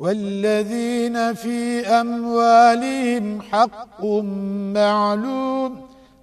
والذين في أموالهم حق معلوم